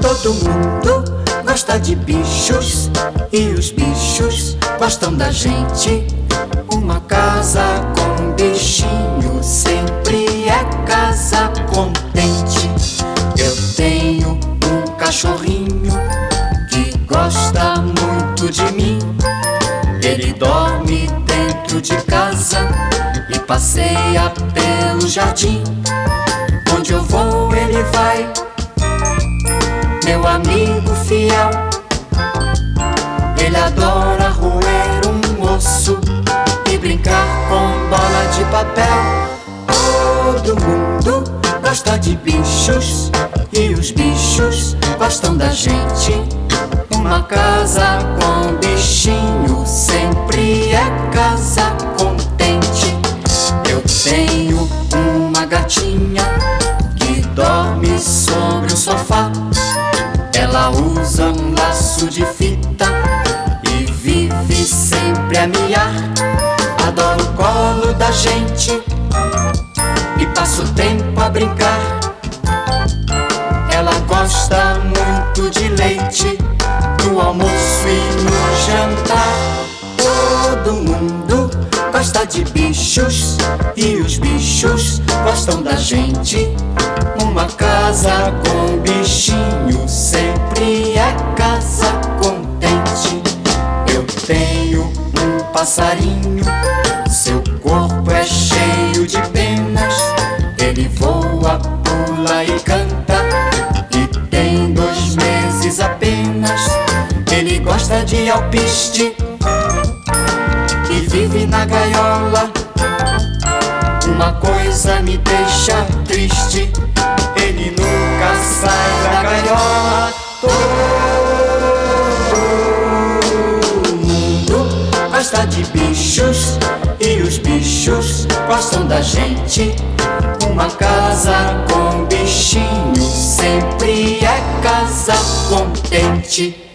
Todo mundo gosta de bichos e os bichos gostam da gente. Uma casa com bichinho sempre é casa contente. Eu tenho um cachorrinho gosta muito de mim. Ele dorme dentro de casa e passeia pelo jardim. Onde eu vou, ele vai meu amigo fiel. Ele adora roer um osso e brincar com bola de papel. Todo mundo gosta de bichos e os bichos gostam da gente. Uma casa com bichinho sempre é casa contente. Eu tenho uma gatinha que dorme sobre o sofá. Ela usa um laço de fita e vive sempre a miar. Adora o colo da gente e passa o tempo a brincar. Ela gosta muito de leite no almoço e no jantar. Todo mundo gosta de bichos e os bichos gostam da gente. Uma casa com bichinho sempre é casa contente. Eu tenho um passarinho, seu corpo é cheio de penas. Ele voa, pula e canta, de alpiste e vive na gaiola. Uma coisa me deixa triste, ele nunca sai da gaiola. Todo mundo gosta de bichos e os bichos gostam da gente. Uma casa com bichinho sempre é casa contente.